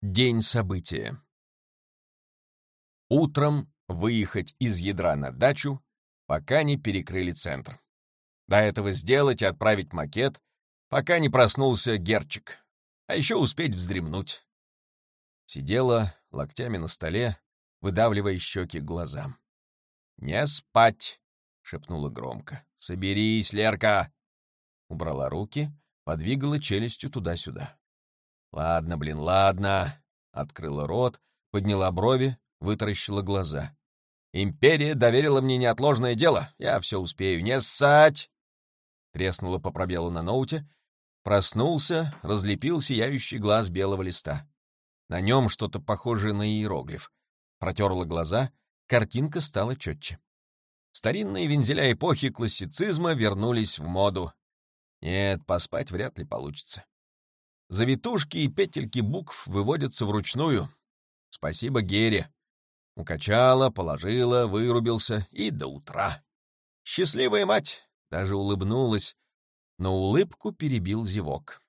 День события. Утром выехать из ядра на дачу, пока не перекрыли центр. До этого сделать и отправить макет, пока не проснулся Герчик. А еще успеть вздремнуть. Сидела локтями на столе, выдавливая щеки глазам. «Не спать!» — шепнула громко. «Соберись, Лерка!» Убрала руки, подвигала челюстью туда-сюда. «Ладно, блин, ладно!» — открыла рот, подняла брови, вытаращила глаза. «Империя доверила мне неотложное дело. Я все успею. Не ссать!» Треснула по пробелу на ноуте. Проснулся, разлепил сияющий глаз белого листа. На нем что-то похожее на иероглиф. Протерла глаза, картинка стала четче. Старинные вензеля эпохи классицизма вернулись в моду. Нет, поспать вряд ли получится. Завитушки и петельки букв выводятся вручную. Спасибо Гере. Укачала, положила, вырубился и до утра. Счастливая мать даже улыбнулась, но улыбку перебил зевок.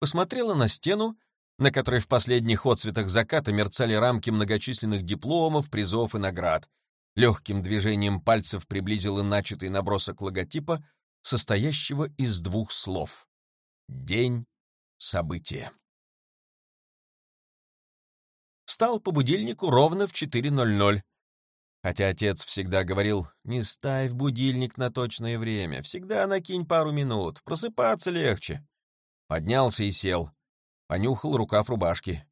Посмотрела на стену, на которой в последних отцветах заката мерцали рамки многочисленных дипломов, призов и наград. Легким движением пальцев приблизила начатый набросок логотипа, состоящего из двух слов. День события. Встал по будильнику ровно в 4.00. Хотя отец всегда говорил, не ставь будильник на точное время, всегда накинь пару минут, просыпаться легче. Поднялся и сел. Понюхал рукав рубашки.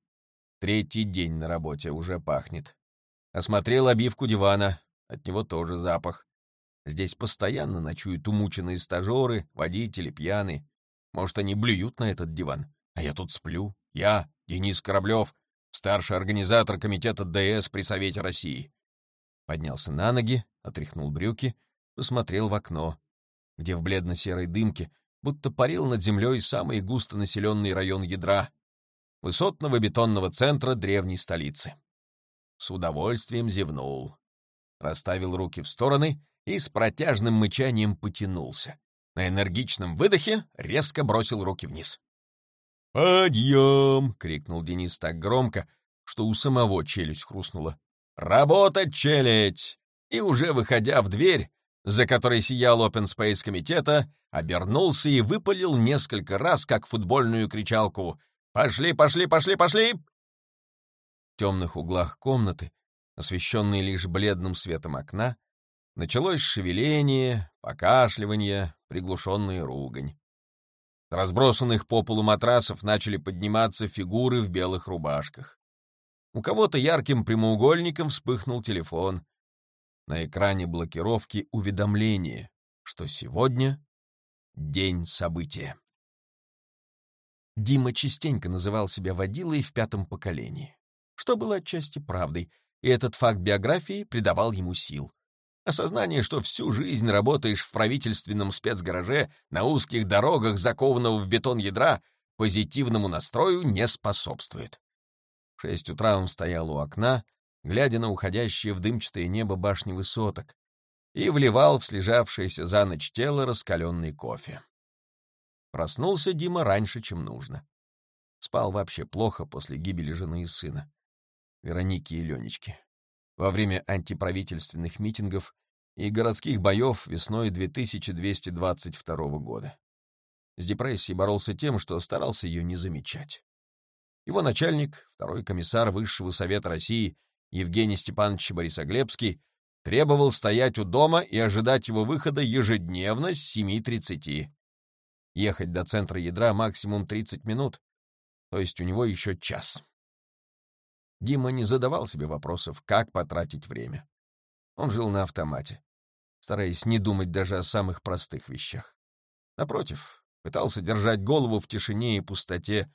Третий день на работе, уже пахнет. Осмотрел обивку дивана, от него тоже запах. Здесь постоянно ночуют умученные стажеры, водители, пьяные. Может, они блюют на этот диван, а я тут сплю. Я, Денис Кораблев, старший организатор комитета ДС при Совете России. Поднялся на ноги, отряхнул брюки, посмотрел в окно, где в бледно-серой дымке будто парил над землей самый густонаселенный район ядра, высотного бетонного центра древней столицы. С удовольствием зевнул, расставил руки в стороны и с протяжным мычанием потянулся. На энергичном выдохе резко бросил руки вниз. «Подъем!» — крикнул Денис так громко, что у самого челюсть хрустнула. «Работать, челядь!» И уже выходя в дверь, за которой сиял Open Space комитета, обернулся и выпалил несколько раз, как футбольную кричалку «Пошли, пошли, пошли, пошли!» В темных углах комнаты, освещенные лишь бледным светом окна, началось шевеление, покашливание, приглушенная ругань. С разбросанных по полу матрасов начали подниматься фигуры в белых рубашках. У кого-то ярким прямоугольником вспыхнул телефон. На экране блокировки уведомление, что сегодня день события. Дима частенько называл себя водилой в пятом поколении, что было отчасти правдой, и этот факт биографии придавал ему сил. Осознание, что всю жизнь работаешь в правительственном спецгараже на узких дорогах, закованного в бетон ядра, позитивному настрою не способствует. В шесть утра он стоял у окна, глядя на уходящее в дымчатое небо башни высоток, и вливал в слежавшееся за ночь тело раскаленный кофе. Проснулся Дима раньше, чем нужно. Спал вообще плохо после гибели жены и сына, Вероники и Ленечки, во время антиправительственных митингов и городских боев весной 2222 года. С депрессией боролся тем, что старался ее не замечать. Его начальник, второй комиссар Высшего Совета России Евгений Степанович Борисоглебский, требовал стоять у дома и ожидать его выхода ежедневно с 7.30. Ехать до центра ядра максимум 30 минут, то есть у него еще час. Дима не задавал себе вопросов, как потратить время. Он жил на автомате, стараясь не думать даже о самых простых вещах. Напротив, пытался держать голову в тишине и пустоте,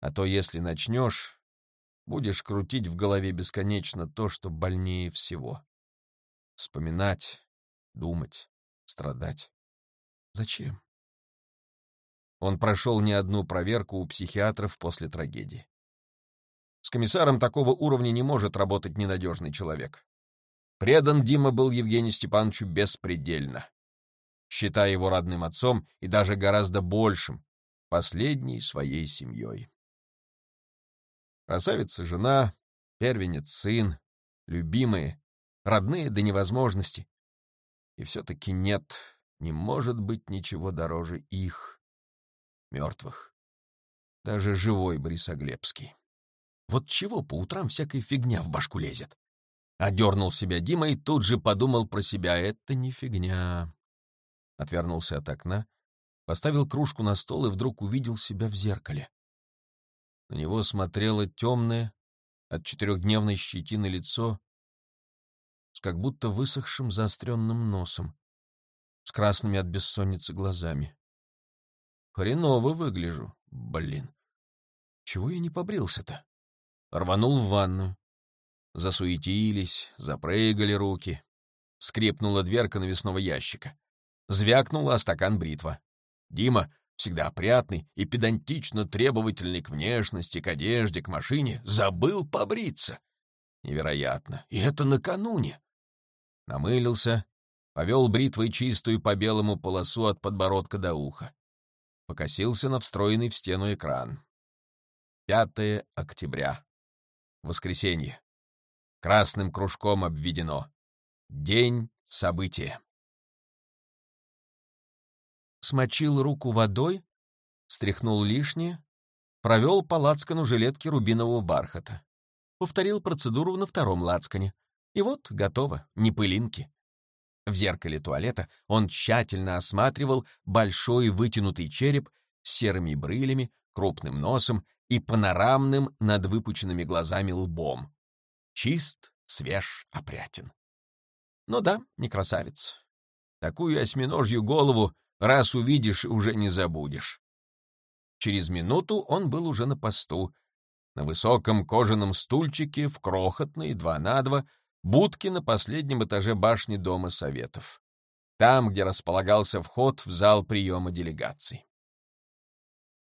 а то если начнешь, будешь крутить в голове бесконечно то, что больнее всего. Вспоминать, думать, страдать. Зачем? Он прошел не одну проверку у психиатров после трагедии. С комиссаром такого уровня не может работать ненадежный человек. Предан Дима был Евгению Степановичу беспредельно, считая его родным отцом и даже гораздо большим, последней своей семьей. Красавица жена, первенец сын, любимые, родные до невозможности. И все-таки нет, не может быть ничего дороже их, мертвых. Даже живой Борисоглебский. Вот чего по утрам всякая фигня в башку лезет? Одернул себя Дима и тут же подумал про себя. Это не фигня. Отвернулся от окна, поставил кружку на стол и вдруг увидел себя в зеркале. На него смотрело темное, от четырехдневной щетины лицо с как будто высохшим заостренным носом, с красными от бессонницы глазами. Хреново выгляжу, блин. Чего я не побрился-то? Рванул в ванную. Засуетились, запрыгали руки. Скрипнула дверка навесного ящика. Звякнула о стакан бритва. Дима, всегда опрятный и педантично требовательный к внешности, к одежде, к машине, забыл побриться. Невероятно. И это накануне. Намылился, повел бритвой чистую по белому полосу от подбородка до уха. Покосился на встроенный в стену экран. 5 октября. Воскресенье. Красным кружком обведено. День события смочил руку водой, стряхнул лишнее, провел по лацкану жилетки рубинового бархата. Повторил процедуру на втором лацкане. И вот готово, не пылинки. В зеркале туалета он тщательно осматривал большой вытянутый череп с серыми брылями, крупным носом и панорамным над выпученными глазами лбом. Чист, свеж, опрятен. Ну да, не красавец. Такую осьминожью голову Раз увидишь, уже не забудешь. Через минуту он был уже на посту, на высоком кожаном стульчике в крохотной, два на два, будке на последнем этаже башни Дома Советов. Там, где располагался вход в зал приема делегаций.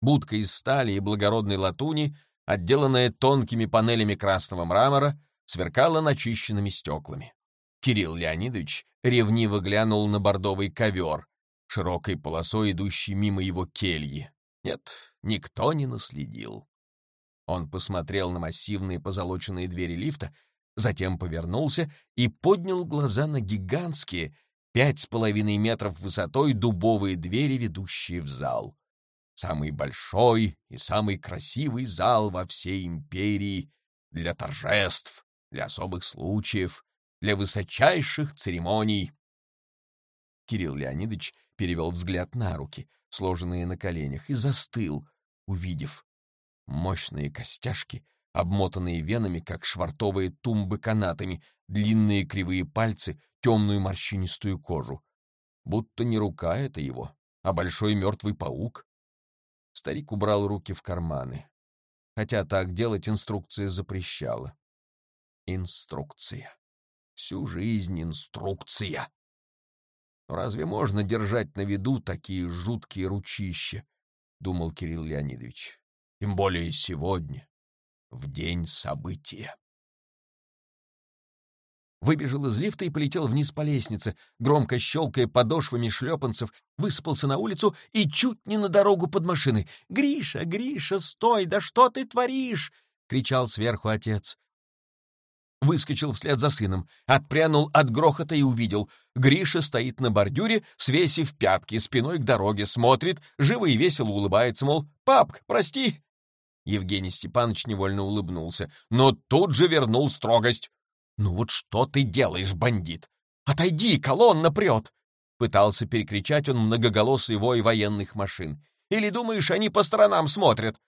Будка из стали и благородной латуни, отделанная тонкими панелями красного мрамора, сверкала начищенными стеклами. Кирилл Леонидович ревниво глянул на бордовый ковер, широкой полосой, идущей мимо его кельи. Нет, никто не наследил. Он посмотрел на массивные позолоченные двери лифта, затем повернулся и поднял глаза на гигантские, пять с половиной метров высотой дубовые двери, ведущие в зал. Самый большой и самый красивый зал во всей империи для торжеств, для особых случаев, для высочайших церемоний. Кирилл Леонидович перевел взгляд на руки, сложенные на коленях, и застыл, увидев мощные костяшки, обмотанные венами, как швартовые тумбы канатами, длинные кривые пальцы, темную морщинистую кожу. Будто не рука это его, а большой мертвый паук. Старик убрал руки в карманы, хотя так делать инструкция запрещала. Инструкция. Всю жизнь инструкция. Разве можно держать на виду такие жуткие ручища? — думал Кирилл Леонидович. Тем более сегодня, в день события. Выбежал из лифта и полетел вниз по лестнице, громко щелкая подошвами шлепанцев, высыпался на улицу и чуть не на дорогу под машиной. «Гриша, Гриша, стой! Да что ты творишь?» — кричал сверху отец выскочил вслед за сыном, отпрянул от грохота и увидел. Гриша стоит на бордюре, свесив пятки, спиной к дороге, смотрит, живо и весело улыбается, мол, «Папк, прости!» Евгений Степанович невольно улыбнулся, но тут же вернул строгость. «Ну вот что ты делаешь, бандит? Отойди, колонна прет!» Пытался перекричать он многоголосый вой военных машин. «Или думаешь, они по сторонам смотрят?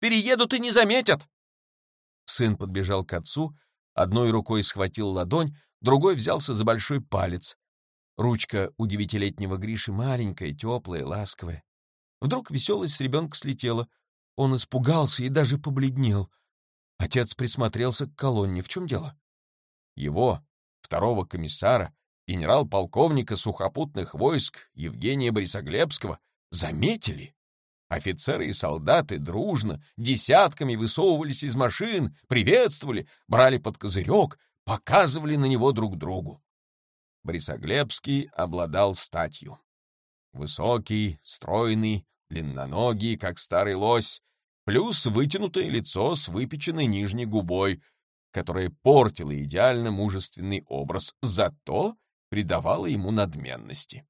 Переедут и не заметят!» Сын подбежал к отцу, Одной рукой схватил ладонь, другой взялся за большой палец. Ручка у девятилетнего Гриши маленькая, теплая, ласковая. Вдруг веселость с ребенка слетела. Он испугался и даже побледнел. Отец присмотрелся к колонне. В чем дело? Его, второго комиссара, генерал-полковника сухопутных войск Евгения Борисоглебского, заметили. Офицеры и солдаты дружно, десятками высовывались из машин, приветствовали, брали под козырек, показывали на него друг другу. Борисоглебский обладал статью. Высокий, стройный, длинноногий, как старый лось, плюс вытянутое лицо с выпеченной нижней губой, которое портило идеально мужественный образ, зато придавало ему надменности.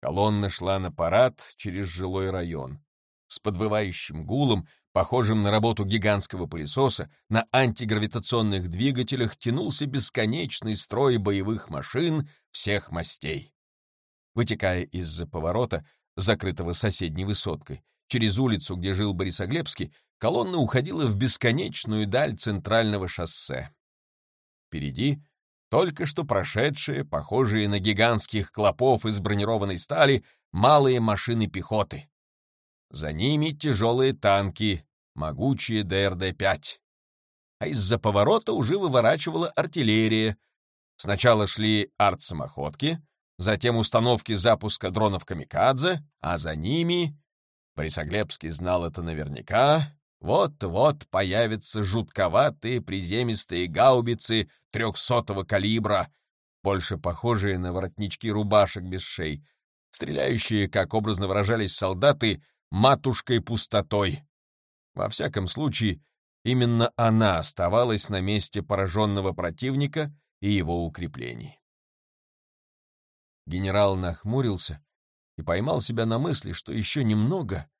Колонна шла на парад через жилой район. С подвывающим гулом, похожим на работу гигантского пылесоса, на антигравитационных двигателях тянулся бесконечный строй боевых машин всех мастей. Вытекая из-за поворота, закрытого соседней высоткой, через улицу, где жил Борисоглебский, колонна уходила в бесконечную даль центрального шоссе. Впереди только что прошедшие, похожие на гигантских клопов из бронированной стали, малые машины пехоты. За ними тяжелые танки, могучие ДРД-5. А из-за поворота уже выворачивала артиллерия. Сначала шли артсамоходки, затем установки запуска дронов «Камикадзе», а за ними... Борисоглебский знал это наверняка. Вот-вот появятся жутковатые приземистые гаубицы трехсотого калибра, больше похожие на воротнички рубашек без шей, стреляющие, как образно выражались солдаты, матушкой пустотой. Во всяком случае, именно она оставалась на месте пораженного противника и его укреплений. Генерал нахмурился и поймал себя на мысли, что еще немного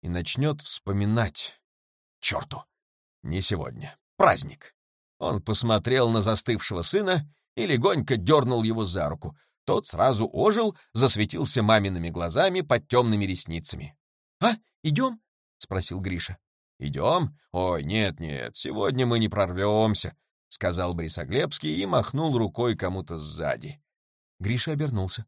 и начнет вспоминать. Черту! Не сегодня. Праздник. Он посмотрел на застывшего сына и легонько дернул его за руку. Тот сразу ожил, засветился мамиными глазами под темными ресницами. — А, идем? — спросил Гриша. — Идем? Ой, нет-нет, сегодня мы не прорвемся, — сказал Борисоглебский и махнул рукой кому-то сзади. Гриша обернулся.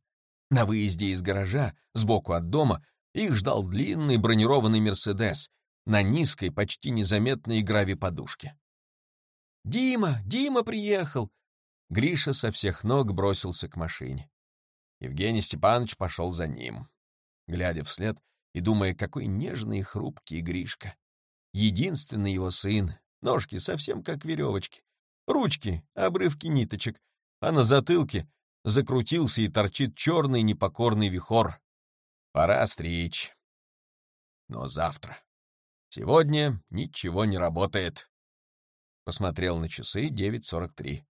На выезде из гаража, сбоку от дома, их ждал длинный бронированный «Мерседес» на низкой, почти незаметной грави-подушке. «Дима! Дима приехал!» Гриша со всех ног бросился к машине. Евгений Степанович пошел за ним, глядя вслед и думая, какой нежный и хрупкий Гришка. Единственный его сын, ножки совсем как веревочки, ручки — обрывки ниточек, а на затылке закрутился и торчит черный непокорный вихор. Пора стричь. Но завтра. Сегодня ничего не работает. Посмотрел на часы 9.43.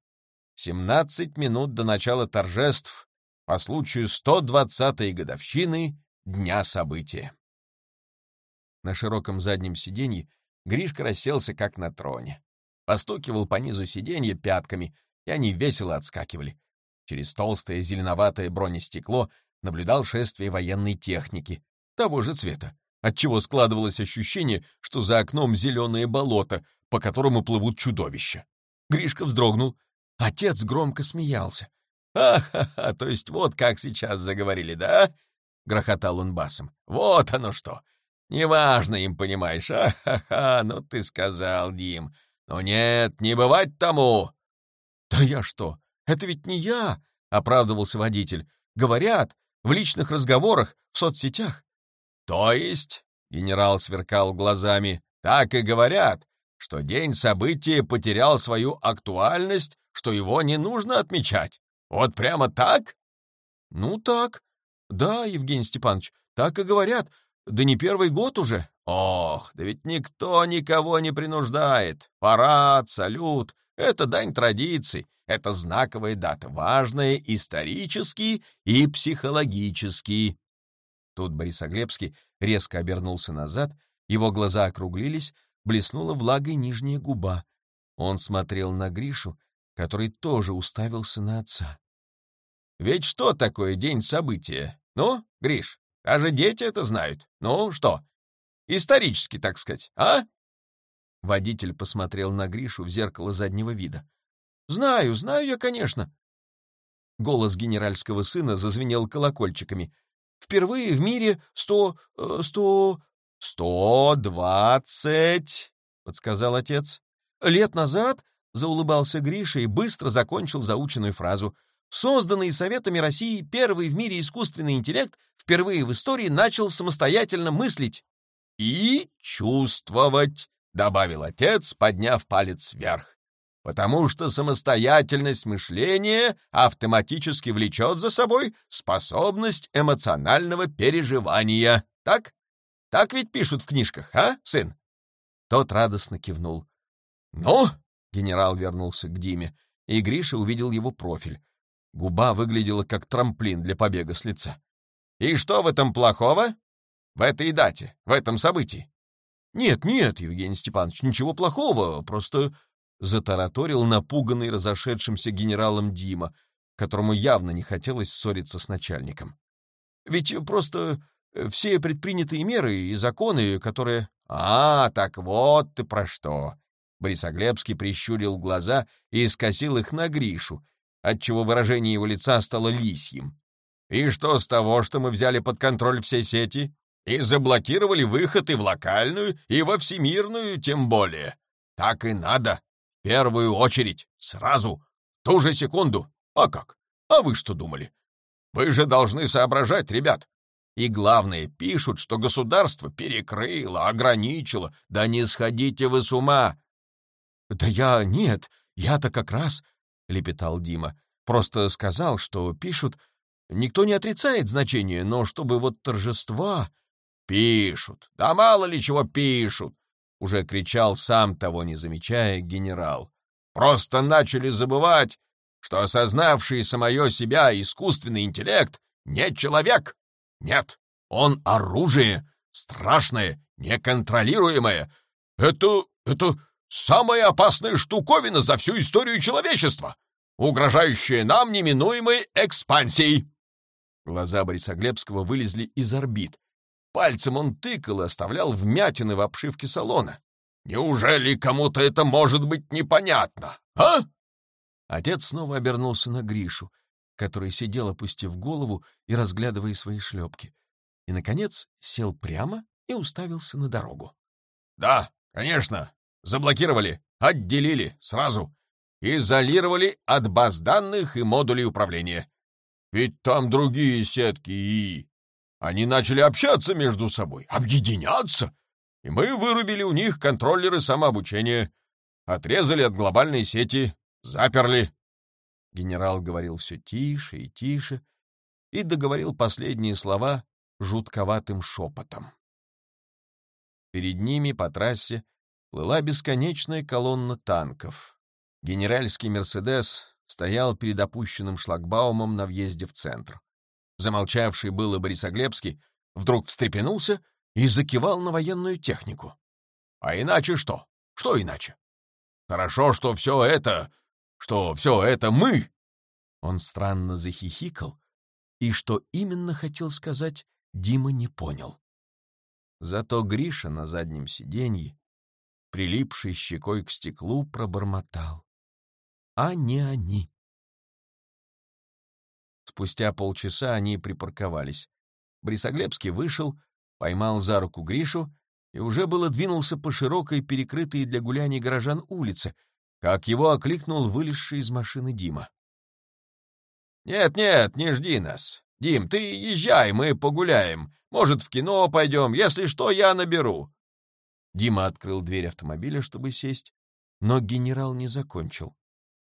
17 минут до начала торжеств по случаю 120-й годовщины Дня события. На широком заднем сиденье Гришка расселся как на троне. Постукивал по низу сиденья пятками, и они весело отскакивали. Через толстое зеленоватое бронестекло наблюдал шествие военной техники, того же цвета, отчего складывалось ощущение, что за окном зеленое болото, по которому плывут чудовища. Гришка вздрогнул. Отец громко смеялся. «Ха-ха-ха, то есть вот как сейчас заговорили, да?» — грохотал он басом. «Вот оно что! Неважно им, понимаешь, а-ха-ха, ну ты сказал, Дим. Но нет, не бывать тому!» «Да я что, это ведь не я!» — оправдывался водитель. «Говорят, в личных разговорах, в соцсетях». «То есть?» — генерал сверкал глазами. «Так и говорят, что день события потерял свою актуальность, что его не нужно отмечать. Вот прямо так?» «Ну так. Да, Евгений Степанович, так и говорят. Да не первый год уже. Ох, да ведь никто никого не принуждает. Парад, салют — это дань традиций. Это знаковая дата, важная исторически и психологически. Тут Борисоглебский резко обернулся назад, его глаза округлились, блеснула влагой нижняя губа. Он смотрел на Гришу, который тоже уставился на отца. «Ведь что такое день события? Ну, Гриш, даже дети это знают. Ну, что? Исторически, так сказать, а?» Водитель посмотрел на Гришу в зеркало заднего вида. Знаю, знаю я, конечно. Голос генеральского сына зазвенел колокольчиками. Впервые в мире сто... Э, сто... сто двадцать, подсказал отец. Лет назад, заулыбался Гриша и быстро закончил заученную фразу. Созданный Советами России первый в мире искусственный интеллект впервые в истории начал самостоятельно мыслить. «И чувствовать», — добавил отец, подняв палец вверх потому что самостоятельность мышления автоматически влечет за собой способность эмоционального переживания. Так? Так ведь пишут в книжках, а, сын? Тот радостно кивнул. «Ну?» — генерал вернулся к Диме, и Гриша увидел его профиль. Губа выглядела как трамплин для побега с лица. «И что в этом плохого? В этой дате, в этом событии?» «Нет, нет, Евгений Степанович, ничего плохого, просто...» Затараторил напуганный разошедшимся генералом Дима, которому явно не хотелось ссориться с начальником. «Ведь просто э, все предпринятые меры и законы, которые...» «А, так вот ты про что!» Борисоглебский прищурил глаза и скосил их на Гришу, отчего выражение его лица стало лисьим. «И что с того, что мы взяли под контроль все сети и заблокировали выход и в локальную, и во всемирную, тем более? Так и надо. Первую очередь, сразу, ту же секунду. А как? А вы что думали? Вы же должны соображать, ребят. И главное, пишут, что государство перекрыло, ограничило. Да не сходите вы с ума. Да я нет, я-то как раз, — лепетал Дима. Просто сказал, что пишут. Никто не отрицает значение, но чтобы вот торжества... Пишут. Да мало ли чего пишут, — уже кричал сам того не замечая генерал. Просто начали забывать, что осознавший самое себя искусственный интеллект не человек. Нет, он оружие, страшное, неконтролируемое. Это... это самая опасная штуковина за всю историю человечества, угрожающая нам неминуемой экспансией. Глаза Бориса Глебского вылезли из орбит. Пальцем он тыкал и оставлял вмятины в обшивке салона. «Неужели кому-то это может быть непонятно, а?» Отец снова обернулся на Гришу, который сидел, опустив голову и разглядывая свои шлепки. И, наконец, сел прямо и уставился на дорогу. «Да, конечно, заблокировали, отделили сразу, изолировали от баз данных и модулей управления. Ведь там другие сетки и они начали общаться между собой, объединяться, и мы вырубили у них контроллеры самообучения, отрезали от глобальной сети, заперли. Генерал говорил все тише и тише и договорил последние слова жутковатым шепотом. Перед ними по трассе плыла бесконечная колонна танков. Генеральский «Мерседес» стоял перед опущенным шлагбаумом на въезде в центр. Замолчавший было Борисоглебский вдруг встрепенулся и закивал на военную технику. «А иначе что? Что иначе? Хорошо, что все это... что все это мы!» Он странно захихикал, и что именно хотел сказать, Дима не понял. Зато Гриша на заднем сиденье, прилипший щекой к стеклу, пробормотал. А не они. Спустя полчаса они припарковались. Брисоглебский вышел, поймал за руку Гришу и уже было двинулся по широкой, перекрытой для гуляний горожан улице, как его окликнул вылезший из машины Дима. «Нет-нет, не жди нас. Дим, ты езжай, мы погуляем. Может, в кино пойдем. Если что, я наберу». Дима открыл дверь автомобиля, чтобы сесть, но генерал не закончил.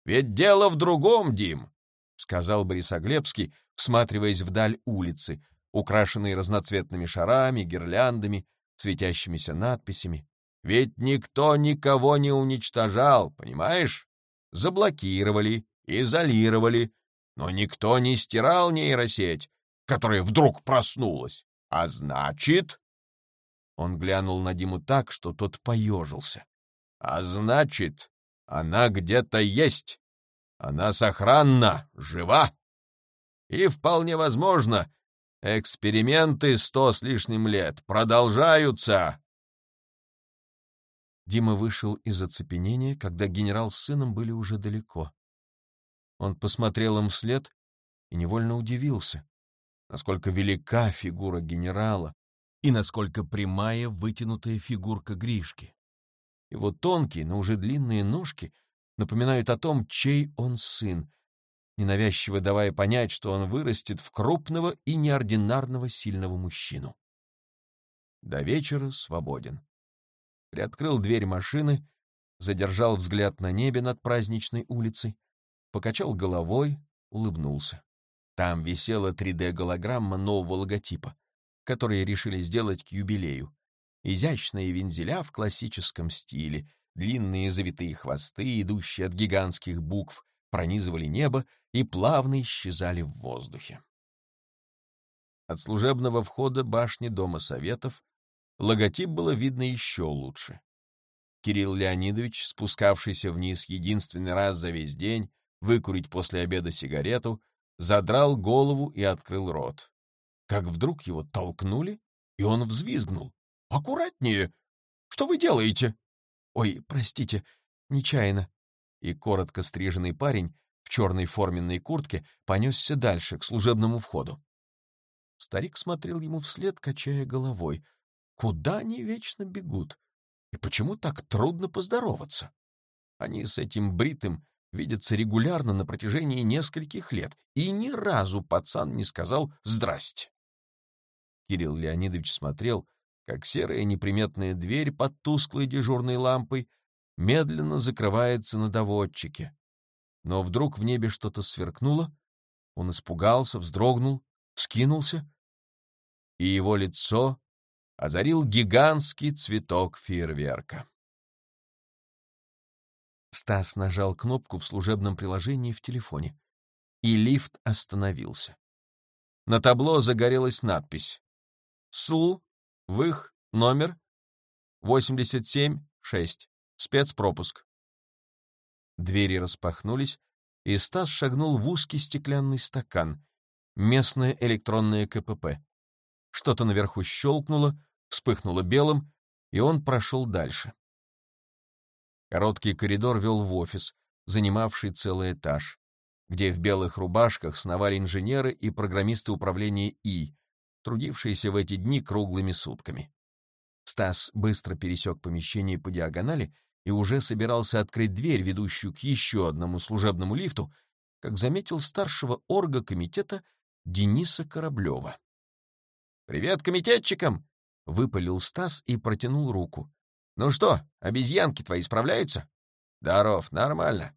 «Ведь дело в другом, Дим. — сказал Борисоглебский, всматриваясь вдаль улицы, украшенной разноцветными шарами, гирляндами, светящимися надписями. «Ведь никто никого не уничтожал, понимаешь? Заблокировали, изолировали, но никто не стирал нейросеть, которая вдруг проснулась. А значит...» Он глянул на Диму так, что тот поежился. «А значит, она где-то есть!» Она сохранна, жива. И вполне возможно, эксперименты сто с лишним лет продолжаются. Дима вышел из оцепенения, когда генерал с сыном были уже далеко. Он посмотрел им вслед и невольно удивился, насколько велика фигура генерала и насколько прямая вытянутая фигурка Гришки. Его тонкие, но уже длинные ножки — напоминают о том, чей он сын, ненавязчиво давая понять, что он вырастет в крупного и неординарного сильного мужчину. До вечера свободен. Приоткрыл дверь машины, задержал взгляд на небе над праздничной улицей, покачал головой, улыбнулся. Там висела 3D-голограмма нового логотипа, который решили сделать к юбилею, Изящные вензеля в классическом стиле, длинные завитые хвосты, идущие от гигантских букв, пронизывали небо и плавно исчезали в воздухе. От служебного входа башни Дома Советов логотип было видно еще лучше. Кирилл Леонидович, спускавшийся вниз единственный раз за весь день, выкурить после обеда сигарету, задрал голову и открыл рот. Как вдруг его толкнули, и он взвизгнул. «Аккуратнее! Что вы делаете?» «Ой, простите, нечаянно». И коротко стриженный парень в черной форменной куртке понесся дальше, к служебному входу. Старик смотрел ему вслед, качая головой. Куда они вечно бегут? И почему так трудно поздороваться? Они с этим бритым видятся регулярно на протяжении нескольких лет, и ни разу пацан не сказал «здрасте». Кирилл Леонидович смотрел, как серая неприметная дверь под тусклой дежурной лампой медленно закрывается на доводчике. Но вдруг в небе что-то сверкнуло, он испугался, вздрогнул, вскинулся, и его лицо озарил гигантский цветок фейерверка. Стас нажал кнопку в служебном приложении в телефоне, и лифт остановился. На табло загорелась надпись «СЛ, ВЫХ, номер 87-6, спецпропуск». Двери распахнулись, и Стас шагнул в узкий стеклянный стакан, местное электронное КПП. Что-то наверху щелкнуло, вспыхнуло белым, и он прошел дальше. Короткий коридор вел в офис, занимавший целый этаж, где в белых рубашках сновали инженеры и программисты управления И, трудившиеся в эти дни круглыми сутками. Стас быстро пересек помещение по диагонали и уже собирался открыть дверь, ведущую к еще одному служебному лифту, как заметил старшего орга комитета Дениса Кораблева. «Привет комитетчикам!» — выпалил Стас и протянул руку. «Ну что, обезьянки твои справляются?» «Здоров, нормально.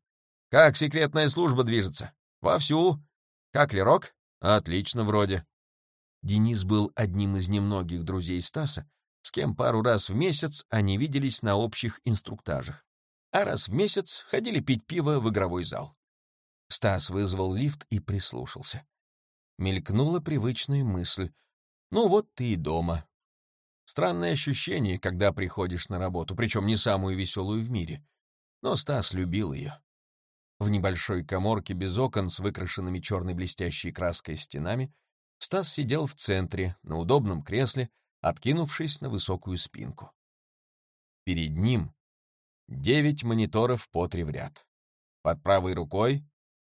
Как секретная служба движется?» «Вовсю. Как Лерок?» «Отлично вроде». Денис был одним из немногих друзей Стаса, с кем пару раз в месяц они виделись на общих инструктажах, а раз в месяц ходили пить пиво в игровой зал. Стас вызвал лифт и прислушался. Мелькнула привычная мысль — ну вот ты и дома. Странное ощущение, когда приходишь на работу, причем не самую веселую в мире. Но Стас любил ее. В небольшой коморке без окон с выкрашенными черной блестящей краской стенами Стас сидел в центре, на удобном кресле, откинувшись на высокую спинку. Перед ним девять мониторов по три в ряд. Под правой рукой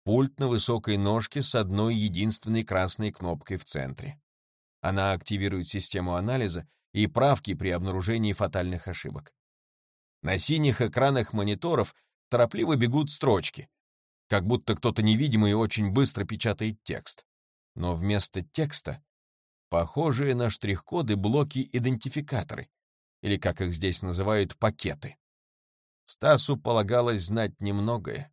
пульт на высокой ножке с одной единственной красной кнопкой в центре. Она активирует систему анализа и правки при обнаружении фатальных ошибок. На синих экранах мониторов торопливо бегут строчки, как будто кто-то невидимый очень быстро печатает текст. Но вместо текста похожие на штрих-коды блоки-идентификаторы, или, как их здесь называют, пакеты. Стасу полагалось знать немногое.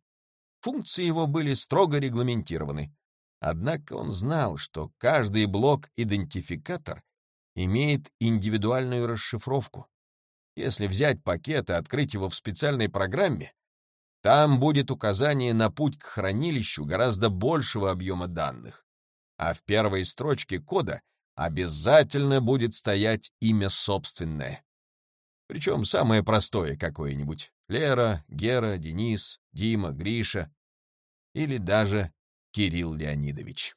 Функции его были строго регламентированы, Однако он знал, что каждый блок-идентификатор имеет индивидуальную расшифровку. Если взять пакет и открыть его в специальной программе, там будет указание на путь к хранилищу гораздо большего объема данных, а в первой строчке кода обязательно будет стоять имя собственное. Причем самое простое какое-нибудь — Лера, Гера, Денис, Дима, Гриша или даже Кирилл Леонидович.